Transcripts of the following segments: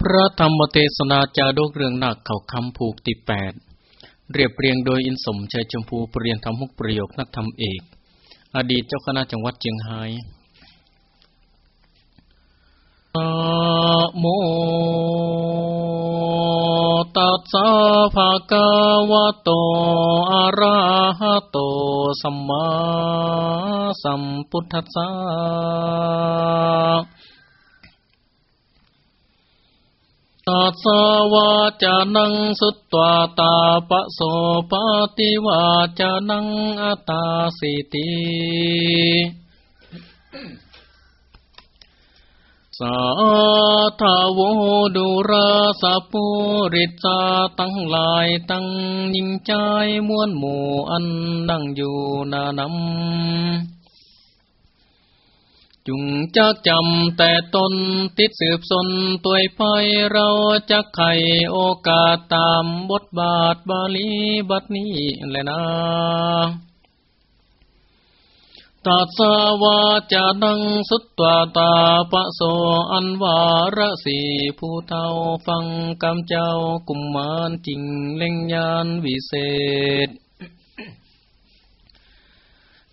พระธรรมเทศนาจาดกเรื่องหนักเขาคำผูกติแปด เรียบเรียงโดยอินสมชัยชมพูปรเรียนธรรมุกประโยคนักธรรมเอก อดีตเจ้าคณะจังหวัดเชียงไฮ้โมตัสสะภะคะวะโตอะระหะโตสัมมาสัมพุทธัสสะ ตัสสะวาจานังสุตตวาตาปะโสปติวาจานังอัตาสิติสาธาวดุราสะปุริจาตั้งหลายตั้งยิ่งใจมวนหมู่อันดังอยู่นานำ จุงจักจำแต่ตนติดสืบสนตัวไปเราจะไขโอกาสตามบทบาทบาลีบัดนี้แหละนะตัสวาจานังสุตตาตาปะโสอันวาระสีผู้เท่าฟังกำเจ้ากุมมารจริงเล่งยานวิเศษ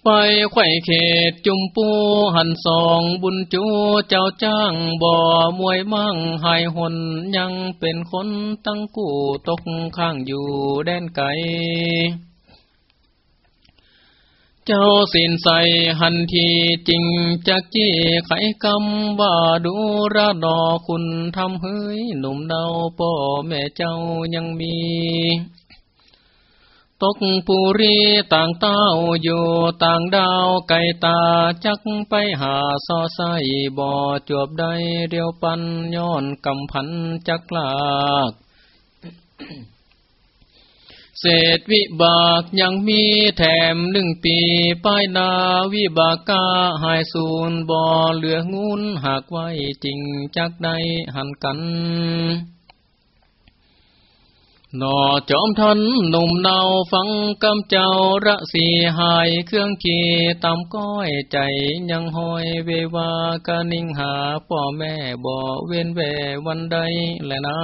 ไปไข่เขตจุมปูหันสองบุญจูเจ้าจ้างบ่อมวยมั่งหายหนยังเป็นคนตั้งกู้ตกข้างอยู่แดนไกลเจ้าสินใสหันทีจริงจักจี้ไขกำว่าดูระดอคุณทำเฮ้ยหนุ่มเดาพ่อแม่เจ้ายังมี ตกปุรีต่างเต้าอยู่ต่างดาวไก่ตาจักไปหาซอไซบ่อจวบได้เรียวปันย้อนกำพันจักลากเศษวิบากยังมีแถมหนึ่งปีป้ายนาวิบากกาหายสูนบ่อเหลืองุนหากไว้จริงจักได้หันกัน นอจอมทันหนุ่มเนาฟังกำเจ้าระสีหายเครื่องขีตามก้อยใจยังหอยเววากะนิ่งหาพ่อแม่บ่เว้นแววันใดแลนะ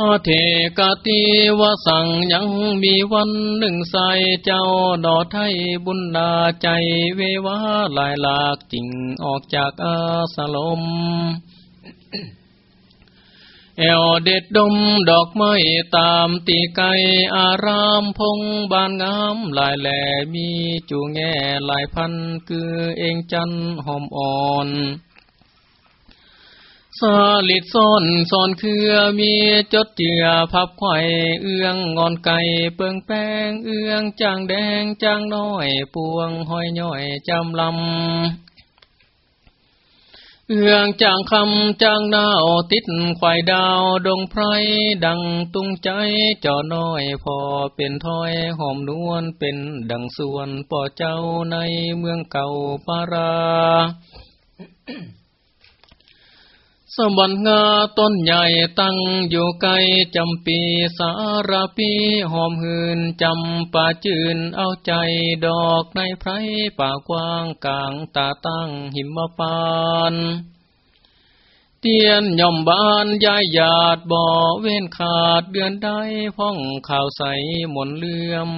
อาเทกาตีวสังยังมีวันหนึ่งใสเจ้าดอไทยบุญนาใจเววาลายหลากจริงออกจากอาสลม เอวเด็ดดมดอกไม้ตามตีไกอารามพงบานงามลายแหล่มีจูแง่ลายพันคือเองจันหอมอ่อนสาลิดซ่อนซ่อนเครือมีจดเจือพับไข่เอื้องงอนไก่เปิงแป้งเอื้องจางแดงจางน้อยปวงห้อยย่อยจำลำ เอื้องจางคำจางดาวติดควายดาวดงไพรดังตุงใจจอน้อยพอเป็นถ้อยหอมนวลเป็นดังส่วนป่อเจ้าในเมืองเก่าปารา บัติงาต้นใหญ่ตั้งอยู่ไกลจำปีสารปีหอมหืนจำป่าจืนเอาใจดอกในไพรป่ากว้างกลางตาตั้งหิมปานเตียนย่อมบานยายหยาดบ่อเว้นขาดเดือนได้พ่องข่าวใสหมนเลื่อม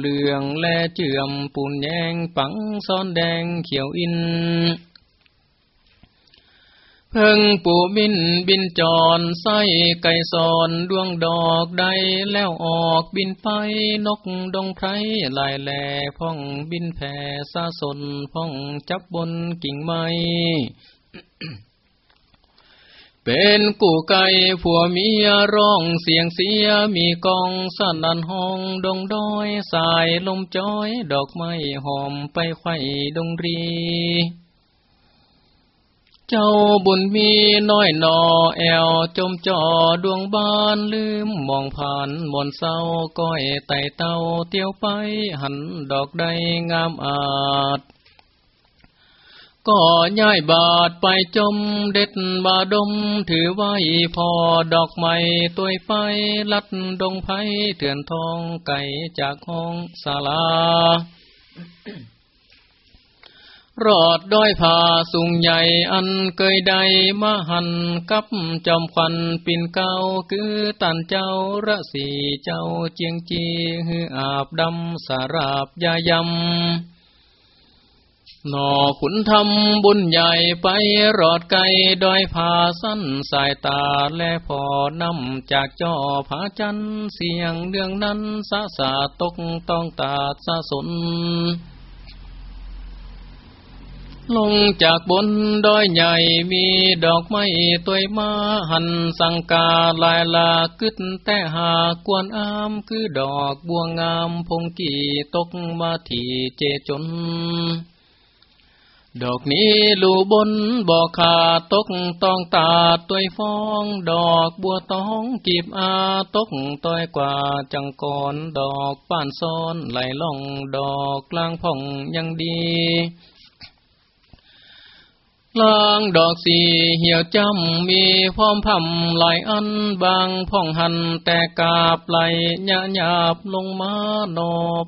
เลืองแลเจือมปูนแยงปังซ้อนแดงเขียวอิน เพิ่งปูบินบินจรไส้ไก่สอนดวงดอกใดแล้วออกบินไปนกดงไพรลายแหล่พ่องบินแผ่ซาสนพ่องจับบนกิ่งไม้เป็นกูไก่ผัวเมียร้องเสียงเสียมีกองสนันห้องดงดอยสายลมจ้อย ดอกไม้หอมไปไข่ดงรี เจ้าบุญมีน้อยนอแอวจมจอดวงบานลืมมองผ่านมนเศร้าก้อยไต่เต้าเตียวไปหันดอกใดงามอาจก็ย้ายบาทไปจมเด็ดบาดม ถือไว้พอดอกไม้ตัวไปลัดดงไผ่เถื่อนทองไก่จากห้องศาลา รอดด้อยผาสูงใหญ่อันเกยใดมาหันกับจอมควันปิ่นเก้าคือตันเจ้าระสีเจ้าเจียงจีฮืออาบดำสาราบยายำหนอขุนทำบุญใหญ่ไปรอดไกลดอยผาสั้นสายตาและพอนำจากจอผาจันเสียงเรื่องนั้นสาสาตกต้องตาสะสน ลงจากบนดอยใหญ่มีดอกไม้ตัวมาหันสังกาลายลากึดแต่หากวนอามคือดอกบัวงามพงกีตกมาที่เจจน ดอกนี้ลูบนบอกขาตกต้องตาตัวฟอง ดอกบัวตองกีบอาตกต้อยกว่าจังก่อนดอกป้านซ้อนไหลล่องดอกกลางพ่องยังดี ลางดอกสีเหี่ยวจำมีพร้อมพำหลายอันบางพ่องหันแต่กาบไหลหยาหยาบลงมาหน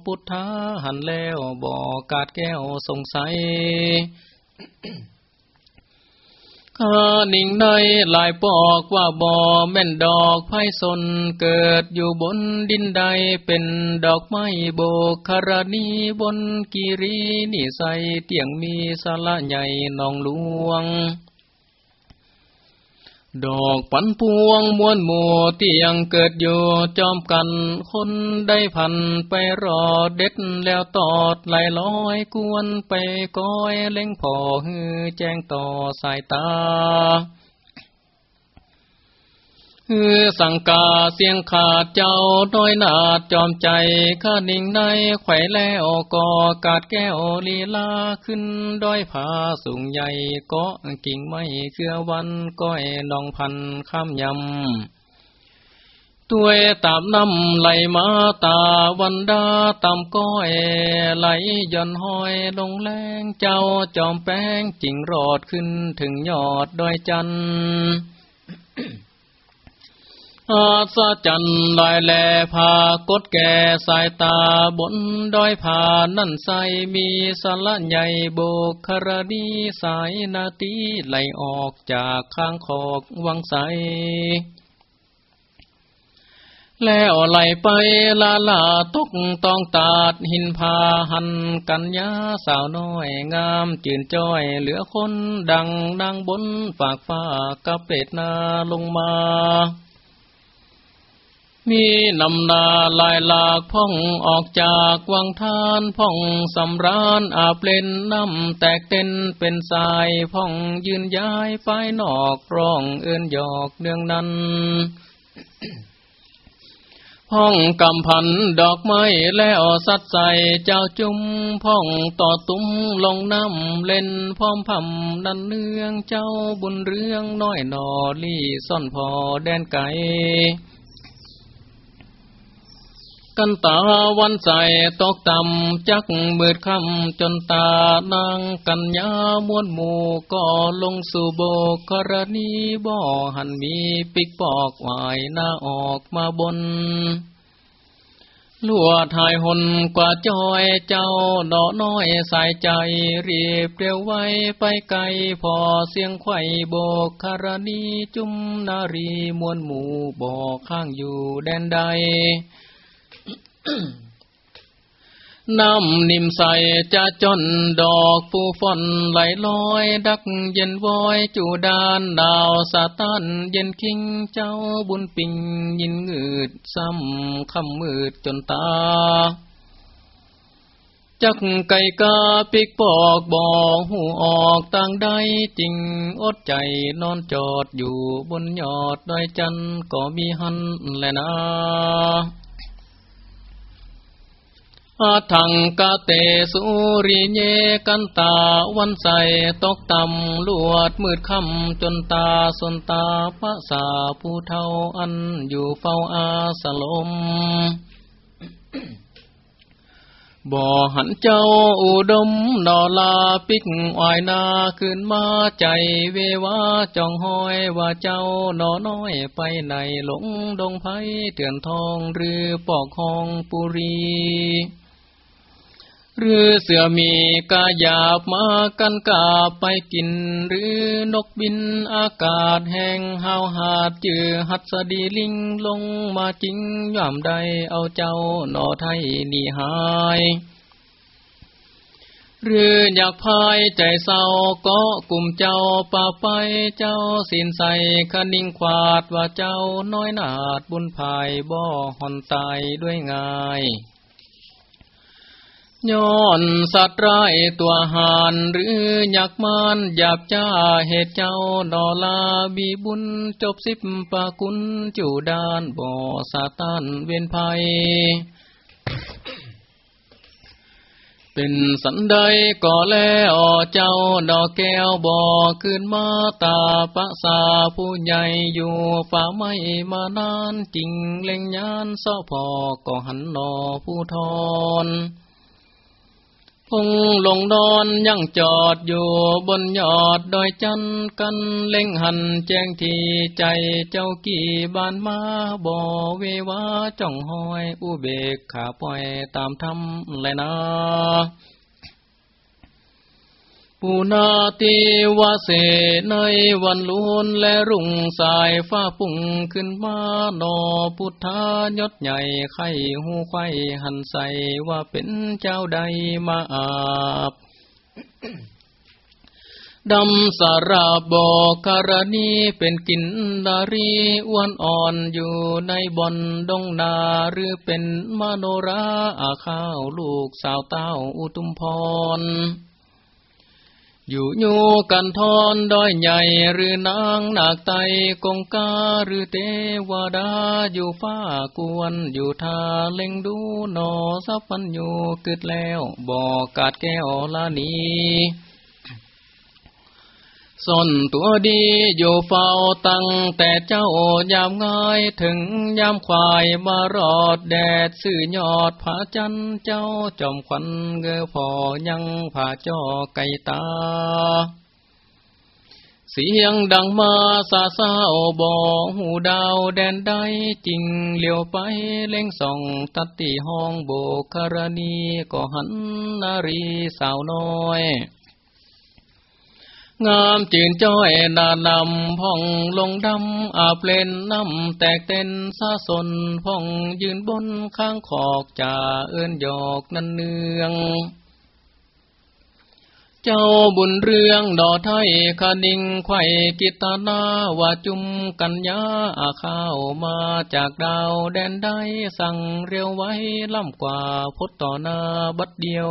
พุทธาหันแล้วบ่อกาดแก้วสงสัย ข้านิ่งในลายปอกว่าบ่อแม่นดอกไผ่สนเกิดอยู่บนดินใดเป็นดอกไม้โบกคารณีบนกิรีนิใสเตียงมีสาละใหญ่นองหลวง ดอกปันพวงมวนหมู่เตียงเกิดอยู่จอมกัน คนได้พันไปรอเด็ดแล้วตอดไหลลอยกวนไปก้อยเล่งพอฮือแจ้งต่อสายตา ฮือสังกาเสียงขาดเจ้าน้อยนาดจอมใจข้านิ่งในไข่แล้วก่อกาดแก้วลีลาขึ้นด้อยผาสูงใหญ่ก็กิ่งไม้เครือวันก้อยนองพันข้ามยำตัวตามน้ำไหลมาตาวันดาตามก้อยไหลย่อนห้อยลงแรงเจ้าจอมแป้งจิงรอดขึ้นถึงยอดดอยจันทร์ อาสะจันลายแลพากดแก่สายตาบนดอยผานั่นใสมีสละใหญ่โบกครดีสายนาตีไหลออกจากข้างขอกวังใส แล้วไหลไปลาลาตกต้องตาดหินพาหันกัญญาสาวน้อยงามจื่นจ้อยเหลือคนดังนางบนฝากฟ้ากระเป็ดนาลงมา มีนำนาลายหลากพ่องออกจากวังทานพ่องสำรานอาเปลนน้ำแตกเต้นเป็นสายพ่องยืนย้ายไปนอกร้องเอื้นหยอกเนืองนั้นพ่องกำพันดอกไม้แล้วสัดใส่เจ้าจุ้มพ่องต่อตุ้มลงน้ำเล่นพร้อมพำนันเนืองเจ้าบุญเรื่องน้อยนอลี่ซ่อนพอแดนไก่ กันตาวันใสตกต่ำจักมืดคำจนตานางกัญญามวนหมู่ก็ลงสู่โบกรณีบ่อหันมีปิกปอกวายหน้าออกมาบนลวดหายหนกว่าจอยเจ้าดอน้อยสายใจ รีบเร็วไว้ไปไกลพอเสียงไข่โบกคารณีจุมนารีมวนหมู่บอกข้างอยู่แดนใด น้ำนิ่มใสจะจนดอกฟูฝนไหลลอย ดักเย็นวอยจูดานดาวสาตันเย็นคิงเจ้าบุญปิงยินเงืดซ้ำคำมืดจนตา จักไก่กาปิกปอกบอกหูออกต่างใดจริงอดใจนอนจอดอยู่บนยอดดอยจันก็มีหันแลนะ อาทังกะเตสุริเยกันตาวันใสตกต่ำลวดมืดค่ำจนตาสนตาพระสาผู้เท่าอันอยู่เฝ้าอาสลม บ่อหันเจ้าอุดมนอลาปิกอายนาขึ้นมาใจเววาจองห้อยว่าเจ้านอน้อยไปในหลงดงไพเถื่อนทองหรือปอกคองปุรี หรือเสือมีกาหยาบมากันกาบไปกิน หรือนกบินอากาศแห่งหาวหาดจือหัดสดีลิงลงมาจิงย่อมใดเอาเจ้าหนอไทยนี่หายหรืออยากพายใจเศร้าก็กลุ่มเจ้าป่าไปเจ้าสินใสคนิ่งควาดว่าเจ้าน้อยนาดบุญภายบ่อหอนตายด้วยง่าย ย้อนสัตว์ร้ายตัวหานหรืออยากมานหยาบจ้าเหตุเจ้านอลาบีบุญจบสิบปากุลจูดานบ่อสาตานเวียนภัย เป็นสันใดก่อแล้วเจ้าดอกแก้วบ่อขึ้นมาตาปะสาผู้ใหญ่อยู่ฝ่าไม่มานานจริงเล็งยานซ้อพอก็หันนอผู้ทอน งลงดอนยังจอดอยู่บนยอดดอยจันกันเล็งหันแจ้งทีใจเจ้ากี่บานมาบ่เววาจ้องหอยอุเบกขาปล่อยตามธรรมแลยนะ ปูนาติวาเสในวันลุนและรุ่งสายฟ้าปุ่งขึ้นมาหนอพุทธายศใหญ่ไข่หูไข่หันใสว่าเป็นเจ้าใดมาอาบดำสาราบอกคารณีเป็นกินดารีอ้วนอ่อนอยู่ในบอนดงนาหรือเป็นมโนราอาข้าวลูกสาวเต้าอุตุมพร อยู่อยู่กันทอนดอยใหญ่หรือนางนาคไตกงกาหรือเทวดาอยู่ฟ้ากวนอยู่ทาเล็งดูนอสับปันอยู่กึดแล้วบอกกาดแก้วลานี ซ่อนตัวดีอยู่เฝ้าตั้งแต่เจ้ายามง่ายถึงยามควายมารอดแดดสื่อยอดผาจันเจ้าจอมควันเงือพอยังผาจอไก่ตา เสียงดังมาซาซาโอบอหูดาวแดนใดจริงเลี้ยวไปเล่งส่องตัดตีห้องโบกคารณีก็หันนารีสาวน้อย งามจืนจ้อยนานำพ่องลงดำอาเปลนน้ำแตกเต้นซาสนพ่องยืนบนข้างขอกจ่าเอื้นหยอกนันเนือง เจ้าบุญเรื่องดอไทยคดิงไข่กิตานาว่าจุมกัญญาอาข้าวมาจากดาวแดนได้สั่งเร็วไว้ล่ำกว่าพดต่อหน้าบัดเดียว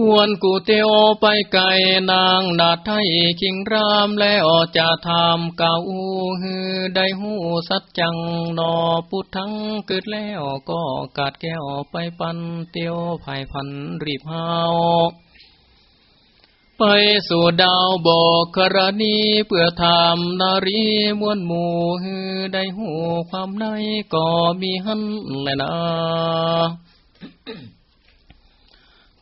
กวนกูเตียวไปไกลนางนาไทยคิงรามแล้วจะทำเก่าอูฮือได้หูสัจจังนอพุทธังเกิดแล้วก็กาดแก้วไปปันเตียวภายพันรีบหาวไปสู่ดาวบอกครณีเพื่อทำนารีมวนหมู่ฮือได้หูความในก็มีหันแลยนะ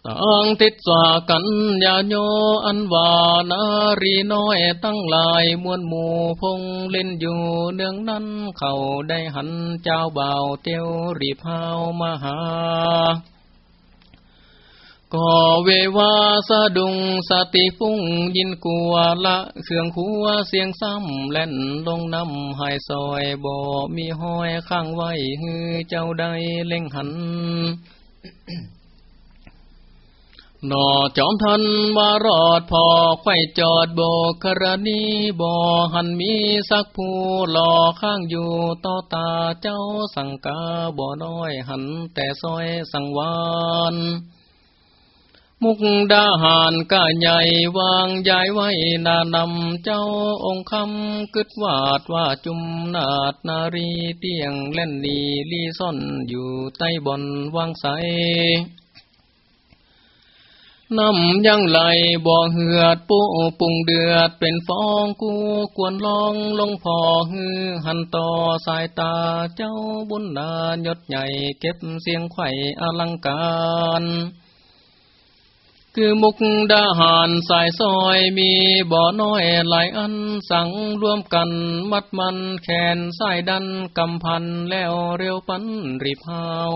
ตั้งติดสากันยาโยอันวานารีน้อยตั้งหลายมวลหมู่พงเล่นอยู่เนืองนั้นเขาได้หันเจ้าบ่าวเตียวรีพาวมาหาก็เววาสะดุงสติฟุ้งยินกัวละเครื่องคัวเสียงซ้ำแล่นลงน้ำหายซอยบ่มีห้อยข้างไว้ฮือเจ้าได้เล่งหัน นอจอมทันว่ารอดพอไข่จอดโบกรณีบ่หันมีสักผู้หล่อข้างอยู่ต่อตาเจ้าสังกาบ่น้อยหันแต่ซอยสังวานมุกดาหารก้าใหญ่วางย้ายไว้นานำเจ้าองค์คำกึดวาดว่าจุมนาดนารีเตียงเล่นนีลีซ่อนอยู่ใต้บนวางใส น้ำยังไหลบ่อเหือดปูปุงเดือดเป็นฟองกูกวนลองลงพอฮือหันต่อสายตาเจ้าบุญนายศใหญ่เก็บเสียงไข่อลังการคือมุกดาหารสายซอยมีบ่อน้อยหลายอันสั่งรวมกันมัดมันแขนสายดันกำพันแล้วเร็วปันรีพาว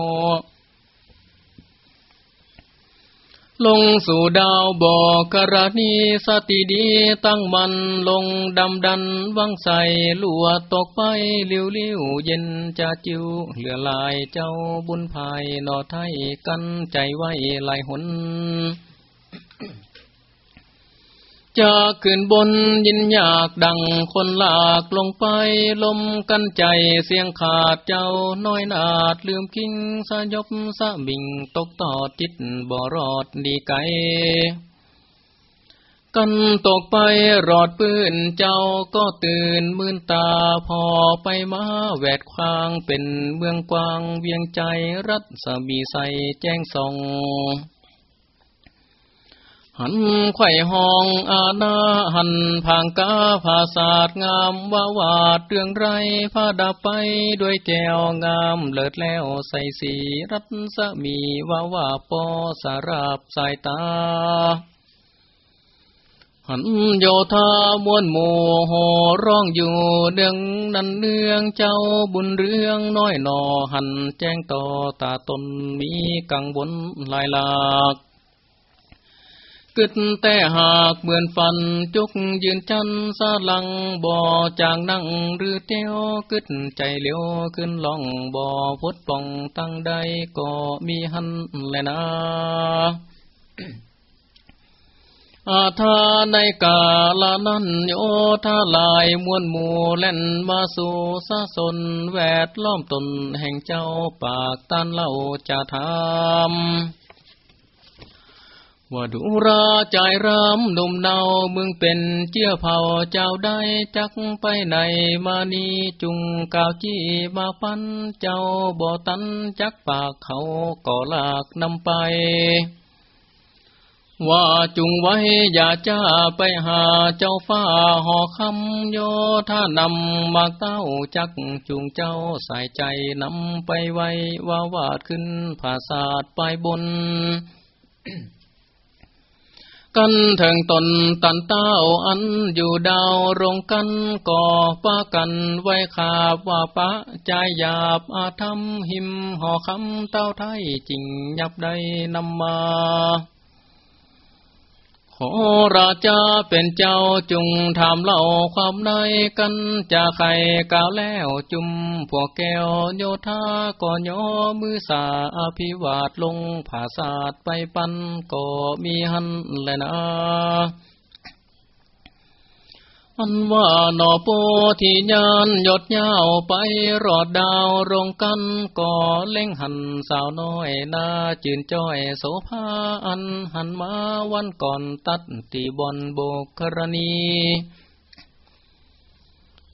ลงสู่ดาวบอกกรณีสติดีตั้งมันลงดำดันวังใสลัวตกไปเลี้ยวเลี้ยวเย็นจะจิวเหลือลายเจ้าบุญภายนอไทยกันใจไว้ลายหน จะขึ้นบนยินอยากดังคนหลากลงไปลมกันใจเสียงขาดเจ้าน้อยนาดลืมกิ้งสยบสะบิงตกต่อจิตบ่รอดดีไกกันตกไปรอดปืนเจ้าก็ตื่นมื่นตาพอไปมาแวดควางเป็นเมืองกว้างเวียงใจรัศมีใสแจ้งส่อง หันไข่ห้องอาณาหันผางกาภาศาสงามวาวาดเรื่องไรพาดาไปด้วยแก้วงามเลิศแล้วใส่สีรัตสมีวาวาปอสาราบสายตา หันโยธามวนหมู่หร้องอยู่เดืองนันเนืองเจ้าบุญเรื่องน้อยหนอหันแจ้งต่อตาตนมีกังวลลายหลาก กึดแต่หากเหมือนฟันจุกยืนจันสาลังบ่อจางนั่งหรือเตียวกึดใจเลี้ยวขึ้นล่องบ่อพุดป่องตั้งใดก็มีหันแลนะอาทาในกาลานั้นโยธาลายมวนหมู่เล่นมาสู่สะสนแวดล้อมตนแห่งเจ้าปากตันเล่าจะทำ ว่าดูราใจรำหนุ่มเนามึงเป็นเจียเผาเจ้าได้จักไปไหนมานีจุงกาวจี้มาปันเจ้าบ่อตันจักปากเขาก่อลากนำไป ว่าจุงไว้อย่าจ้าไปหาเจ้าฟ้าหอคำโยถ้านำมาเต้าจักจุงเจ้าใส่ใจนำไปไว้ว่าวาดขึ้นภาษาดไปบน กันถึงตนตันเต้าอันอยู่ดาวรงกันก่อป้ากันไว้ขาบว่าปะใจหยาบอาธรรมหิมห่อคำเต้าไทยจริงยับได้นำมา ขอราชาเป็นเจ้าจุงถามเล่าความในกันจะใครกล่าวแล้วจุมพวกแก้วโยธาก่อนย่อมือสาอภิวาทลงผาศาสตร์ไปปันก็มีหันแลยนะ อันว่าหนอโปที่ยานยดยาวไปรอดดาวรงกันก่อเล่งหันสาวน้อยนาจืนจ้อยโสภาอันหันมาวันก่อนตัดตีบอนโบกรณี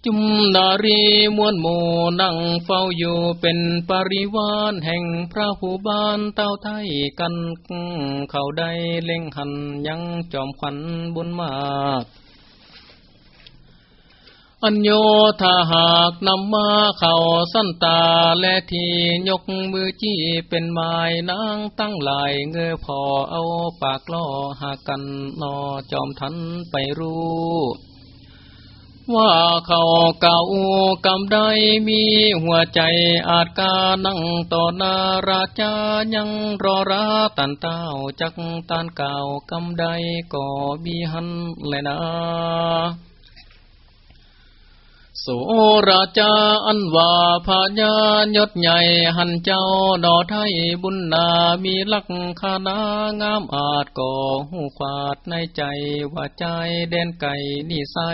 จุมนารีมวนหมู่นั่งเฝ้าอยู่เป็นปริวานแห่งพระผู้บานเต้าไทยกัน เข้าได้เล่งหันยังจอมขวัญบุญมาก อัญโยถ้าหากนำมาเข่าสั้นตาและทียกมือจี้เป็นไม้นางตั้งหลายเงือพอเอาปากล่อหากันนอจอมทันไปรู้ ว่าเขาเก่ากำได้มีหัวใจอาจกานั่งต่อนาราชายังรอราตันเต้าจักตานเก่ากำได้ก็มีหันแลนะ สราชาอันว่าพญายศใหญ่หันเจ้าดอไทยบุญนา มีลักขณางามอาจก่อหูขวาดในใจว่าใจแดนไก่นิสั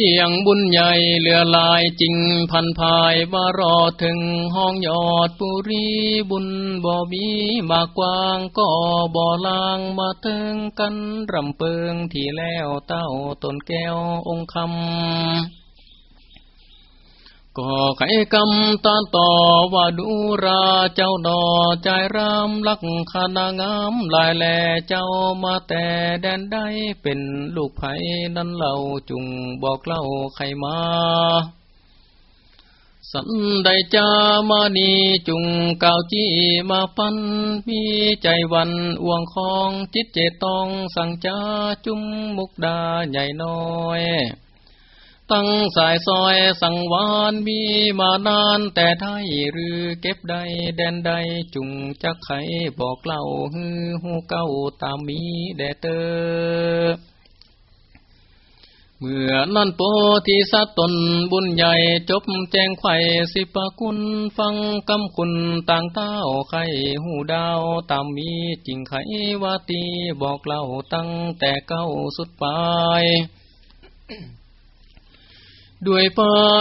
ที่ยังบุญใหญ่เหลือลายจริงพันภายมารอถึงห้องยอดปุรีบุญบ่มีมากว้างก็บ่ลางมาเติงกันรำเปิงที่แล้วเต้าต้นแก้วองคำ ก็ไขกำตานต่อว่าดูราเจ้าดอใจรำลักขณางามลายแลเจ้ามาแต่แดนใดเป็นลูกไผ่นั้นเล่าจุงบอกเล่าใครมาสันใดจามานีจุงเก่าจี้มาปันมีใจวันอวงคองจิตเจตองสั่งจ้าจุมมุกดาใหญ่น้อย ตั้งสายซอยสังวานมีมานานแต่ไทยหรือเก็บใดแดนใดจุงจักไขบอกเล่าฮือหูเก้าตามมีแดเตอเมื่อนั่นโปธิสัตตนบุญใหญ่จบแจงไข่สิปคุณฟังกำคุณต่างเต้าไข่หูดาวตามมีจริงไขวาตีบอกเล่าตั้งแต่เก้าสุดปลาย ด้วยป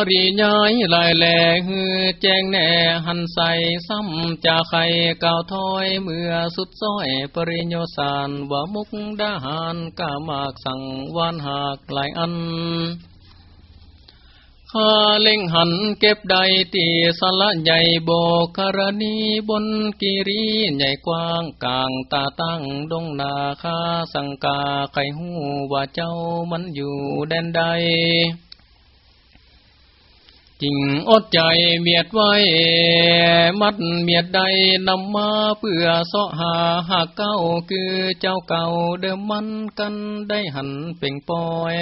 ริยายลายแหล่ฮือแจ้งแน่หันใสซ้ำจะไข่เก่าถอยเมื่อสุดซ้อยปริญโยสารว่ามุกดาหารกามากสั่งวานหากหลายอันข้าเล่งหันเก็บใดตีสละใหญ่โบกรณีบนกิรีใหญ่กว้างกลางตาตั้งดงนาคาสังกาไข่หูว่าเจ้ามันอยู่แดนใด จริงอดใจเมียดไว้ มัดเมียดใดนำมาเพื่อเสาะหาหากเก้าคือเจ้าเก่าเดิมมันกันได้หันเป่งปอย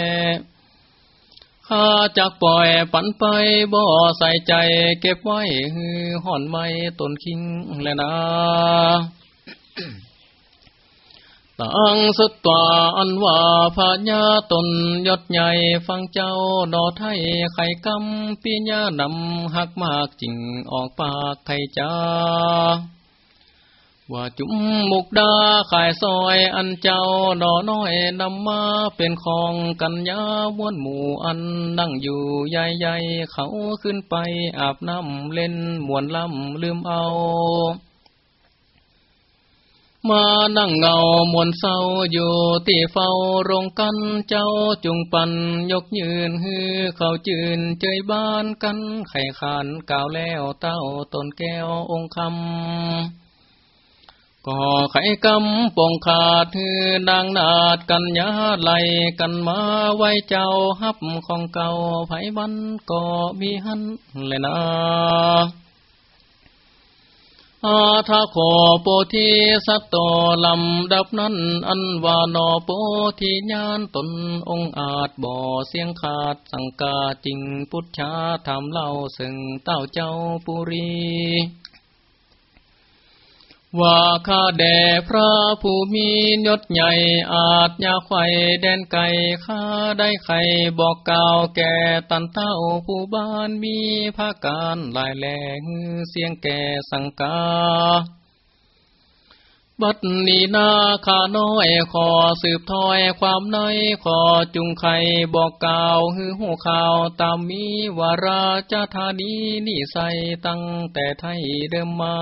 ข้าจากปล่อยปันไปบ่ใส่ใจเก็บไว้ฮือห่อนไม้ตนคิงแลนะ ตังสุตตาอันว่าพญาตนยศใหญ่ฟังเจ้าดอไทยไข่กำปีญานำหักมากจริงออกปากไข่จ้าว่าจุมมุกดาขายซอยอันเจ้าดอน้อยนำมาเป็นของกัญญาม้วนหมู่อันนั่งอยู่ใหญ่ๆเขาขึ้นไปอาบน้ำเล่นมวนลำลืมเอา มานั่งเงามวนเศร้าอยู่ที่เฝ้าโรงกันเจ้าจุงปันยกยืนฮือเขาจืนเจยบ้านกันไข่ขานกาวแล้วเต้าตนแก้วองคำก็ไข่กำปองขาดฮือนางนาดกันยาไหลกันมาไว้เจ้าฮับของเก่าไผบันก็มีหันเลยนะ อาทาโคโปธิสัตโตลำดับนั้น อันวานอโปธิญาณตนองอาจบ่อเสียงขาดสังกาจริงพุทธาทำเล่าสึ่งเต้าเจ้าปุรี ว่าข้าแด่พระผู้มียศใหญ่อาจยาไข่แดนไก่ข้าได้ไข่บอกกล่าวแก่ตันเต้าผู้บ้านมีภาการลายแหลงเสียงแก่สังกา บัดนี้นาข้าน้อยขอสืบถอยความในขอจุงไข่บอกกล่าวฮือหูข่าวตามมีวาราจธานีนิใสตั้งแต่ไทยเดิมมา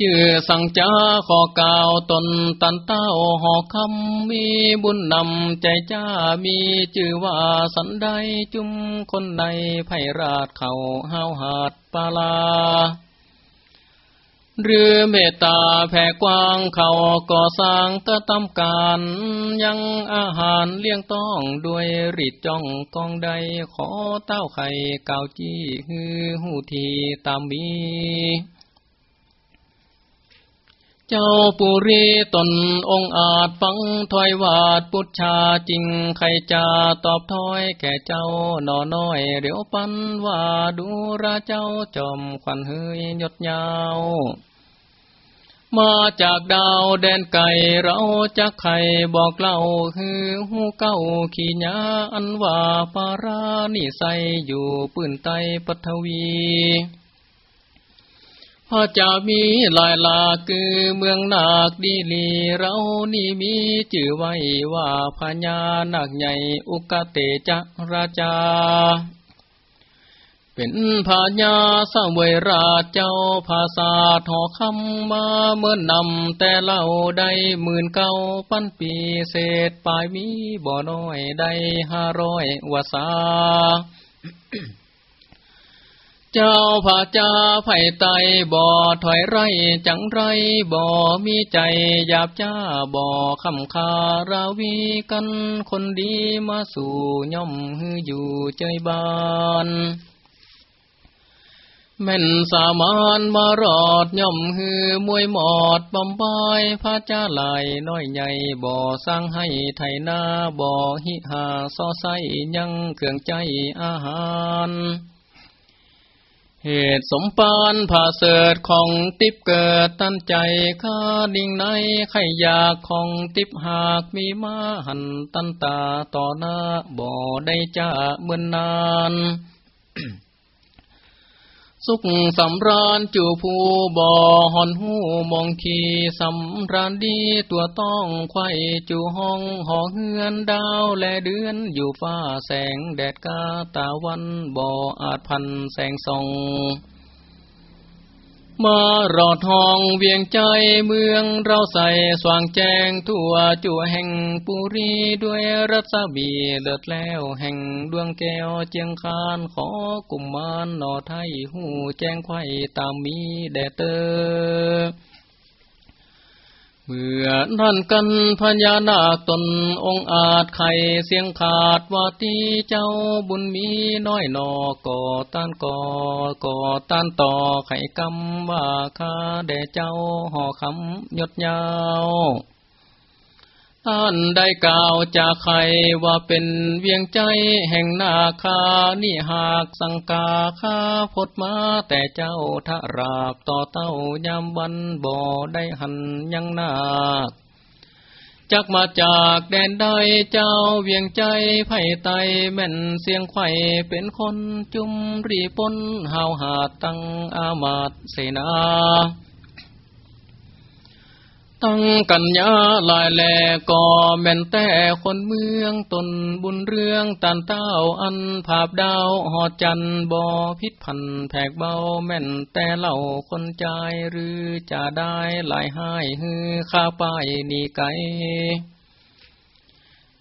จื่อสังจาขอกล่าวตนตันเต้าหอกคำมีบุญนำใจจ้ามีจื่อว่าสันใดจุมคนในไพราชเขาห้าวหาดปาลา หรือเมตตาแผ่กว้างเขาก่อสร้างตะตำการ ยังอาหารเลี้ยงต้องด้วยริดจ้องกองใดขอเต้าไข่เก่าจี้ฮือหูทีตามมี เจ้าปุรีตนองอาจฟังถอยวาดพุทธาจริงใครจะตอบถอยแก่เจ้าหนอน้อยเดี๋ยวปันว่าดูราเจ้าจอมควันเฮยยดยาว มาจากดาวแดนไก่เราจะไข่บอกเล่าคือหูเก้าขีญาอันว่าปารานิใสอยู่ปืนไตปัทวี พระจะมีลายลาคือเมืองนาคดีลีเรานี่มีจื่อไว้ว่าพญานาคใหญ่อุกเตจราชาเป็นพญาสวยราชเจ้าภาษาทอคำมาเมื่อนำแต่เล่าได้หมื่นเก้าพันปีเศษปลายมีบ่อน้อยได้ห้าร้อยวาสา เจ้าผาจาไผ่ไตบ่อถอยไรจังไรบ่อมีใจหยาบจ้าบ่อคำคาราวีกันคนดีมาสู่ย่อมฮืออยู่ใจบานแม่นสามานมารอดย่อมฮือมวยหมอดบำบายพระจ้าลายน้อยใหญ่บ่อสร้างให้ไทยนาบ่อหิหาซอไซยังเครื่องใจอาหาร เหตุสมปานผ่าเสดของติบเกิดตั้นใจข้าดิ่งในไข่อยากของติบหากมีมาหันตั้นตาต่อหน้าบ่ได้จ้าเมื่อนนาน สุขสำราญจูผู้บ่อหอนหูมองขีสำราญดีตัวต้องไข่จูห้องหอเฮือนดาวและเดือนอยู่ฟ้าแสงแดดกาตาวันบ่ออาจพันแสงส่อง มารอดทองเวียงใจเมืองเราใส่สว่างแจ้งทั่วจั่วแห่งปุรีด้วยรัศมีเลิศแล้วแห่งดวงแก้วเจียงคานขอกุมมารนอไทยหูแจ้งไข่ตามมีแดเตอ เมื่อนั่นกันพญานาคตนองอาจไข่เสียงขาดว่าตีเจ้าบุญมีน้อยนอก่อต้านก่อก่อต้านต่อไข่กำว่าคาแด่เจ้าห่อคำยดยาว ท่านได้กล่าวจากใครว่าเป็นเวียงใจแห่งนาคา นี่หากสังกาข้าพดมาแต่เจ้าทาราบต่อเต้ายามวันบ่อได้หันยังนาคจักมาจากแดนใดเจ้าเวียงใจไผ่ไตแม่นเสียงไข่เป็นคนจุมรีปนหาวหาดตั้งอามาตเสนา ตั้งกัญญาลายแหลก่อแม่นแต่คนเมืองตนบุญเรื่องตันเต้าอันภาพดาวหอดจันบ่อพิษพันแผกเบาแม่นแต่เล่าคนใจหรือจะได้หลายหายฮือข้าไปนี่ไก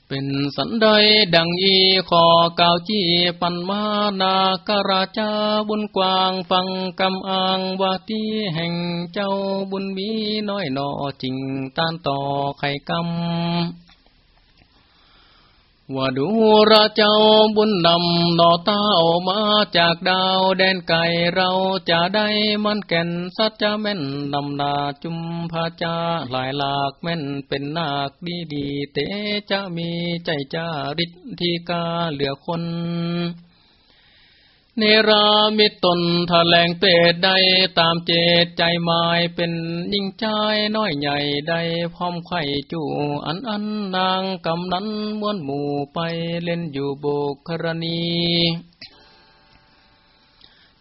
เป็นสันใดดังอีขอกาวจี้ปันมานาคราชาบุญกว้างฟังกำอ่างวาทีแห่งเจ้าบุญมีน้อยนอจริงต้านต่อไข่กำ ว่าดูราเจ้าบุญนำนอเต้ามาจากดาวแดนไก่เราจะได้มันแก่นสัจจะแม่นนำนาจุมพาจาหลายหลากแม่นเป็นนาคดีดีเตจะมีใจจาริทีกาเหลือคน เนรามิตนทะแลงเปดใดตามเจตใจหมายเป็นยิ่งใจน้อยใหญ่ใดพร้อมไข่จูอันอันนางกำนั้นม้วนหมู่ไปเล่นอยู่บกครณี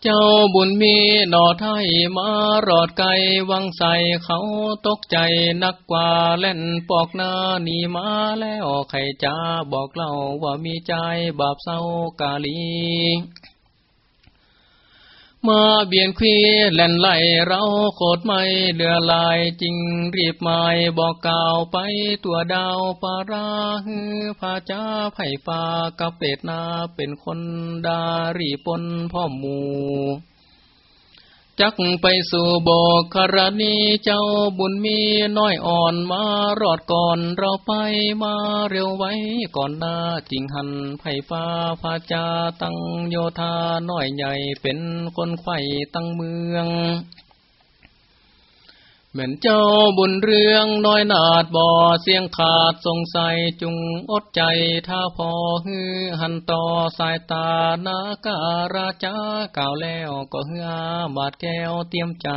เจ้าบุญมีหนอไทยมารอดไกวังใสเขาตกใจนักกว่าเล่นปอกหน้านีมาแล้วใครจะบอกเล่าว่ามีใจบาปเศร้ากาลี มาเบียนควีแล่นไหลเราโคตรไม่เดือลายจริงรีบหม่บอกกล่าวไปตัวดาวปาราฮือพาจ้าไผ่ฟ้ากับเป็ดนาเป็นคนดารีปนพ่อหมู จักไปสู่โบกครณีเจ้าบุญมีน้อยอ่อนมารอดก่อนเราไปมาเร็วไว้ก่อนหน้าจิงหันไผ่ฟ้าพาจาตั้งโยธาน้อยใหญ่เป็นคนไข่ตั้งเมือง เหมือนเจ้าบุญเรื่องน้อยนาดบ่อเสียงขาดสงสัยจุงอดใจถ้าพอฮือหันต่อสายตานาการาจาก่าวแล้วก็เฮือบาดแก้วเตรียมใจ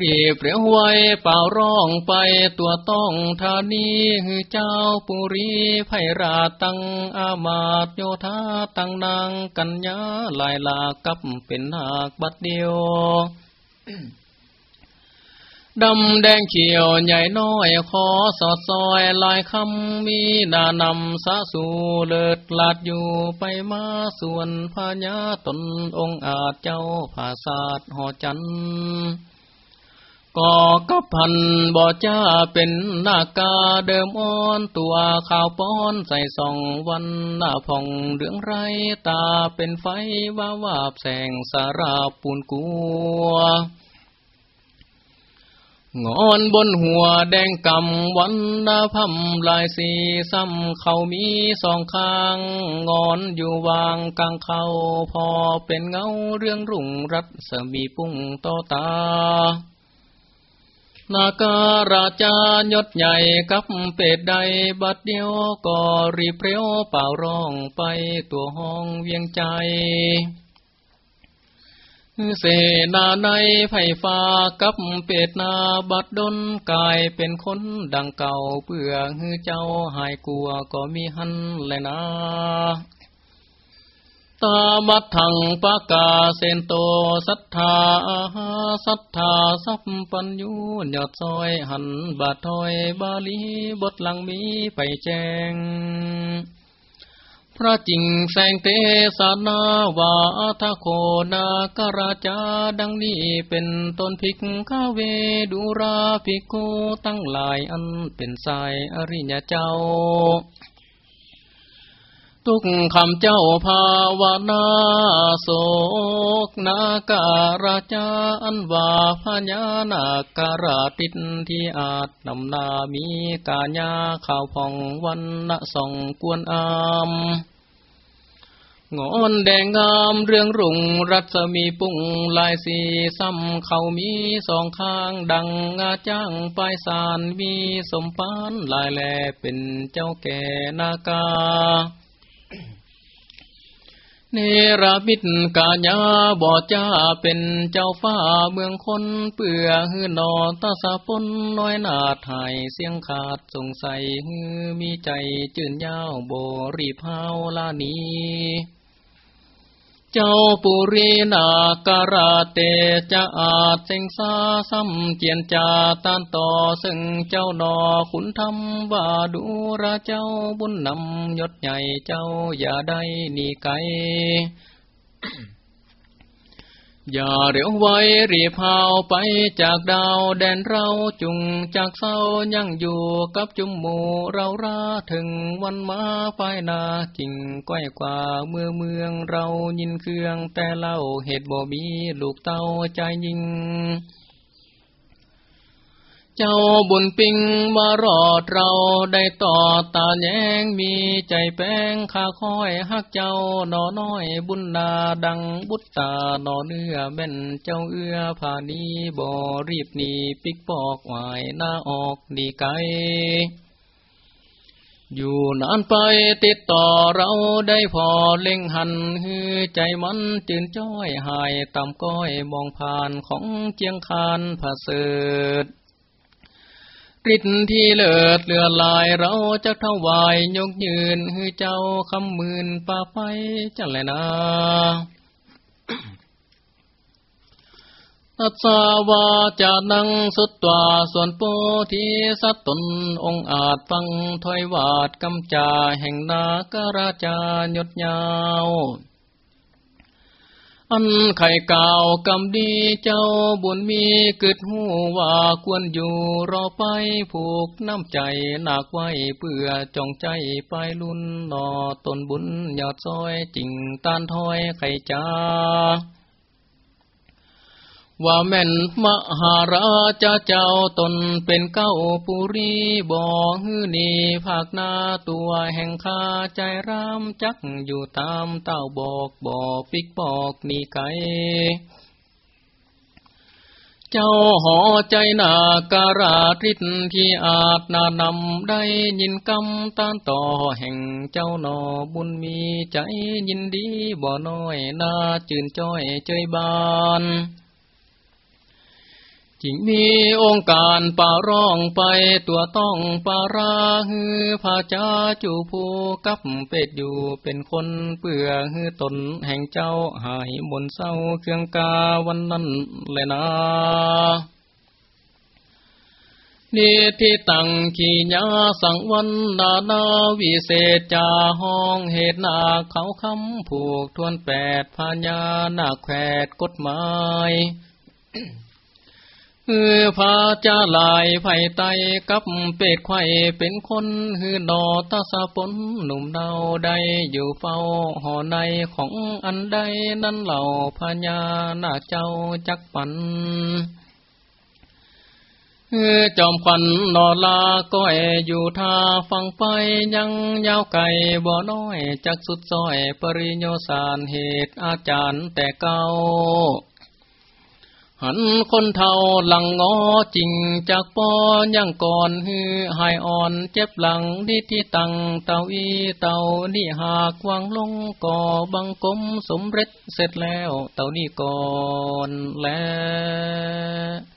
รีบเรียวไว้เป่าร้องไปตัวต้องธานีฮือเจ้าปุรีไพราตังอามาตโยธาตังนางกัญญาลายลากับเป็นนาคบัดเดียว ดำแดงเขียวใหญ่น้อยขอสอดซอยลายคำมีนานำสาสูเลิดลาดอยู่ไปมาส่วนพญาตนองอาจเจ้าภาศาดหอจันทร์ ก่อกับพันบ่อจ้าเป็นนากาเดิมอ่อนตัวข่าวป้อนใส่สองวันหน้าผ่องเรื่องไรตาเป็นไฟว่าวาบแสงสาราปูนกัวงอนบนหัวแดงกำวันนาพัมลายสีซ้ำเขามีสองข้างงอนอยู่วางกลางเขาพอเป็นเงาเรื่องรุ่งรัศมีปุ่งต่อตา นาการาจายศใหญ่กับเป็ดใดบัดเดียวก็รีเปรียวเป่าร้องไปตัวห้องเวียงใจ เสนาในไผ่ฟ้ากับเป็ดนาบัดดนกายเป็นคนดังเก่าเพื่อเจ้าหายกลัวก็มีหันแลยนะ ตาบัดทังปากาเซนโตสัทธาสัทธาสัพปัญญูยอดซอยหันบาทถอยบาลีบทหลังมีไปแจงพระจิงแสงเตสนาวาทโคนากราจาดังนี้เป็นต้นพิกข้าเวดูราภิกขุตั้งหลายอันเป็นสายอริยเจ้า ทุกคำเจ้าภาวนาโศกนาการาจาอันว่าพญานาการาติดที่อาจนำนามีกาญาข่าวพองวันละสองกวนอามงอนแดงงามเรื่องรุ่งรัศมีปุ่งลายสีซ้ำเขามีสองข้างดังงาจ้างปลายสารมีสมปานลายแลเป็นเจ้าแก่นาคา เนรมิตกาญาบอจ้าเป็นเจ้าฟ้าเมืองคนเปื่อหือนอตาสะปนน้อยนาถายเสียงขาดสงสัยฮือมีใจจื่นยาวโบรีพาวลานี้ จ้าปุรีนาการาเตจะอาจเสงสาซ้ำเจียนจาตานต่อซึ่งเจ้านอขุนทำว่าดูระเจ้าบุญนำยศใหญ่เจ้าอย่าได้หนีไกล อย่าเร็วไว้รีพาวไปจากดาวแดนเราจุงจากเศร้ายังอยู่กับจุมหมูเราราถึงวันมาไฟนาจิงก้อยกว่าเมื่อเมืองเรายินเครื่องแต่เล่าเหตุบ่มีลูกเต้าใจยิง เจ้าบุญปิงมารอดเราได้ต่อตาแยงมีใจแป้งข้าคอยฮักเจ้าหนอน้อยบุญนาดังบุตตาหนอเนื้อแม่นเจ้าเอื้อผานีบ่รีบหนีปิกปอกวายหน้าออกดีไกอยู่นานไปติดต่อเราได้พอเล่งหันฮือใจมันจืนจ้อยหายต่ำก้อยมองผ่านของเจียงคานผาเสด ฤทธิ์ที่เลิศเลือลายเราจะถวายยกยืนให้เจ้าคำมื่นป่าไปจังเลยนะตัสาวาจะนังสุดตัวส่วนโปทีสัตตนองอาจฟังถอยวาดกำจาแห่งนาการาจายดยาว อันไข่เก่ากำดีเจ้าบุญมีกึดหูว่าควรอยู่รอไปผูกน้ำใจหนักไว้เพื่อจองใจไปลุ่นนอตนบุญยอดซอยจริงตานถอยไข่จ้า ว่าแม่นมหาราชเจ้าตนเป็นเก้าปุรีบ่ฮือนีภาคนาตัวแห่งข้าใจรามจักอยู่ตามเต้าบอกบ่ปิกบอกนี่ไกเจ้าหอใจนาการาทิศที่อาจนานำได้ยินกำต้านต่อแห่งเจ้าหนอบุญมีใจยินดีบ่น้อยนาจื่นจ้อยเจยบาน จิงมีองค์การป่าร้องไปตัวต้องปาราฮือพาจาจูผู้กับเป็ดอยู่เป็นคนเปื่อฮือตนแห่งเจ้าหายมนเศร้าเครื่องกาวันนั้นเลยนะนี่ที่ตั้งขีญาสังวันนานาวิเศษจาห้องเหตุนาเขาคำผูกทวนแปดพญานาแขวดกฎหมาย ฮือพาจะลายไผ่ไตกับเป็ดไข่เป็นคนฮือนอตาสะปนหนุ่มเดาใดอยู่เฝ้าหอในของอันใดนั้นเหล่าพญานาเจ้าจักปันจอมควันนอลาก้อยอยู่ท่าฟังไปยังยาวไก่บ่อน้อยจักสุดซอยปริโยสารเหตุอาจารย์แต่เก่า หันคนเท่าหลังงอจริงจากปอยังก่อนฮือหายอ่อนเจ็บหลังนิที่ตังเต่าอีเต่านี่หากวางลงก่อบังกลมสมเร็จเสร็จแล้วเต่านี่ก่อนแล้ว